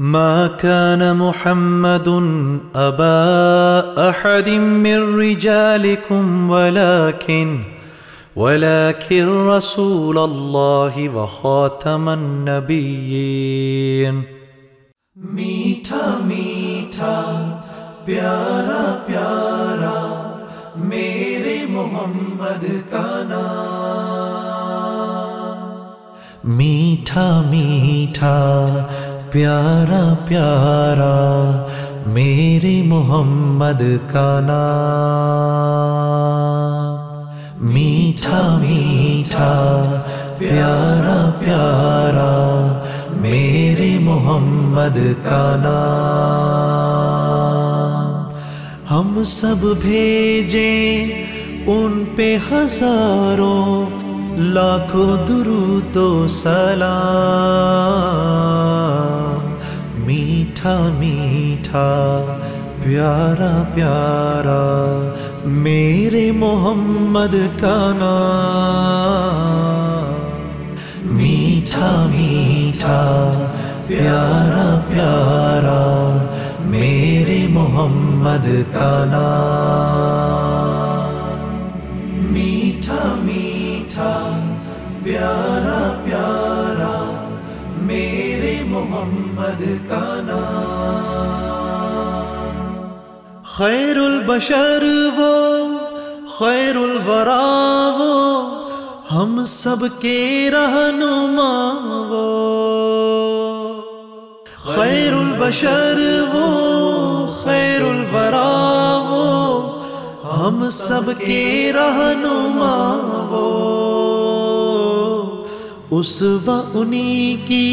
ما كان محمد أبا أحد من رجالكم ولكن ولكن رسول الله وخاتم النبيين. میٹھا میٹھا، پیارا پیارا، میرے محمد کا نام۔ میٹھا میٹھا پیارا پیارا میرے محمد کا نام۔ میٹھا میٹھا پیارا پیارا میرے محمد کا نام۔ ہم سب بھیجیں ان پہ ہزاروں لاکھوں درود و سلام۔ میٹھا میٹھا، پیارا پیارا، میرے محمد کا نام۔ میٹھا میٹھا، پیارا پیارا، میرے محمد کا نام۔ پیارا پیارا، میرے محمد کا نام۔ خیر البشر وہ خیر الورا وہ، ہم سب کے رہنما وہ۔ خیر البشر وہ خیر الورا وہ، ہم سب کے رہنما وہ۔ اس و انہی کی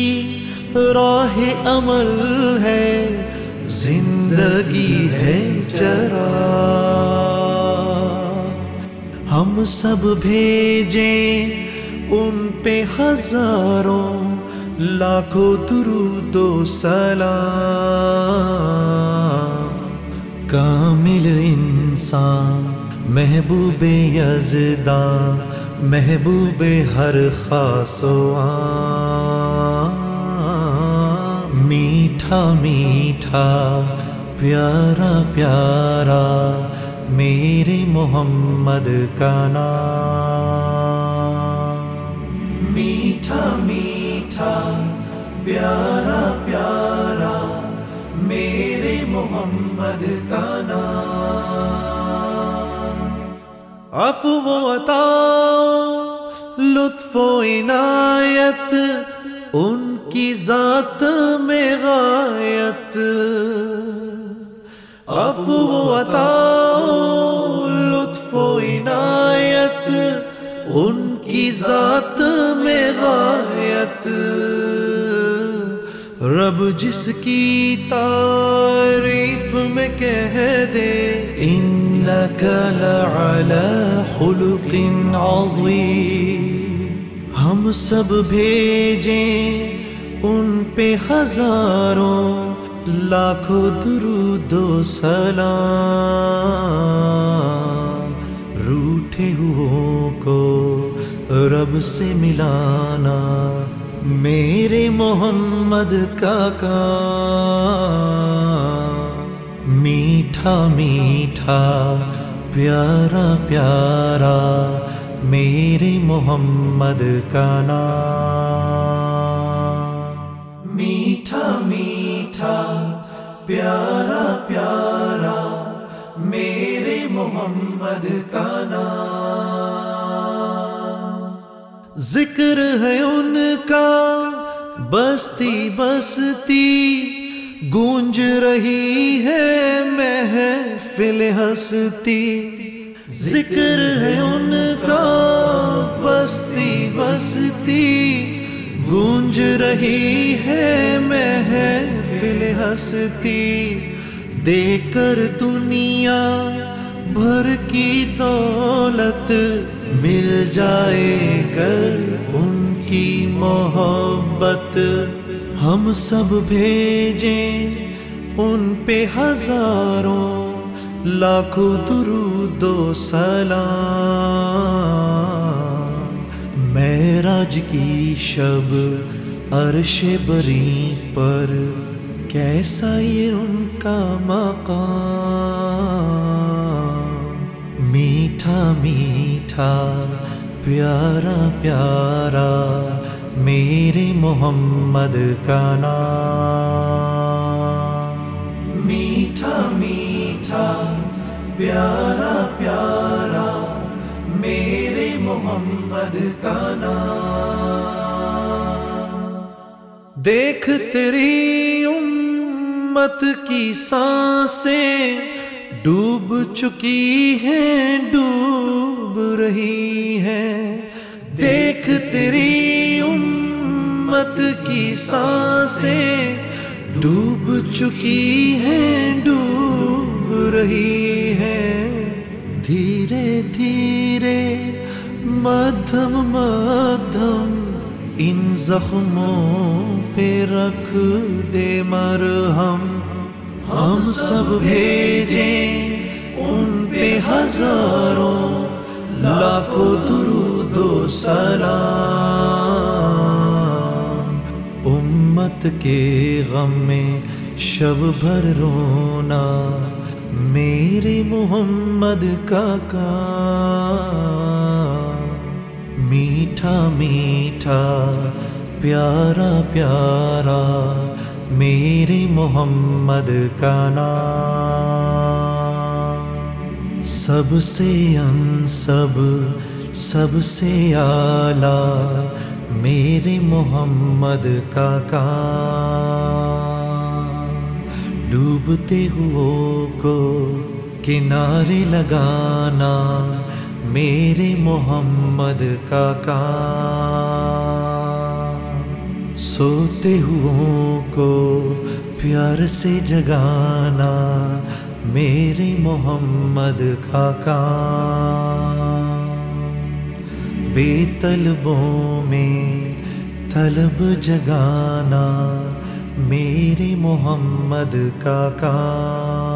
راہ عمل ہے، زندگی ہے چرا ہم سب بھیجیں ان پہ ہزاروں، لاکھوں درود و سلام۔ کامل انسان، محبوب یزداں محبوب ہر خاص و میٹھا میٹھا، پیارا پیارا، میرے محمد کا نام۔ میٹھا میٹھا، پیارا پیارا، میرے محمد کا نام۔ عفو و عطا۔ و عنایت ان کی ذات میں غایت۔ عفو و عطا لطف و عنایت ان کی ذات میں غایت۔ رب جس کی تعریف میں کہہ دے انک لعلی خلق عظیم۔ ہم سب بھیجیں ان پہ ہزاروں لاکھوں درود و سلام۔ روٹھے ہوئوں کو رب سے ملانا، میرے محمد کا کام۔ میٹھا میٹھا، پیارا پیارا میرے محمد کا نام۔ میٹھا میٹھا، پیارا پیارا، میرے محمد کا نام۔ ذکر ہے ان کا، بستی بستی، گونج رہی ہے محفل ہستی۔ ذکر ہے ان کا، بستی بستی، گونج رہی ہے محفل ہستی۔ دے کر دنیا بھر کی دولت مل جائے گر ان کی محبت۔ ہم سب بھیجیں ان پہ ہزاروں لاکھوں درود و سلام۔ معراج کی شب عرش بری پر، کیسا یہ ان کا مقام؟ میٹھا میٹھا، پیارا پیارا، میرے محمد کا نام۔ پیارا پیارا، میرے محمد کا نام۔ دیکھ تیری امت کی سانسیں ڈوب چکی ہیں، ڈوب رہی ہیں۔ دیکھ تیری امت کی سانسیں ڈوب چکی ہیں، ڈوب رہی ہیں دھیرے دھیرے مدھم مدھم ان زخموں پہ رکھ دے مرہم۔ ہم سب بھیجیں ان پہ ہزاروں لاکھوں درود و سلام۔ امت کے غم میں شب بھر رونا میرے محمد کا کام میٹھا میٹھا پیارا پیارا میرے محمد کا نام سب سے ان سب سب سے اعلی میرے محمد کا کام ڈوبتے ہو کو کنارے لگانا میرے محمد کا کام۔ سوتے ہو کو پیار سے جگانا میرے محمد کا کام۔ بے طلبوں میں طلب جگانا میرے محمد کا کام